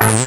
Yeah.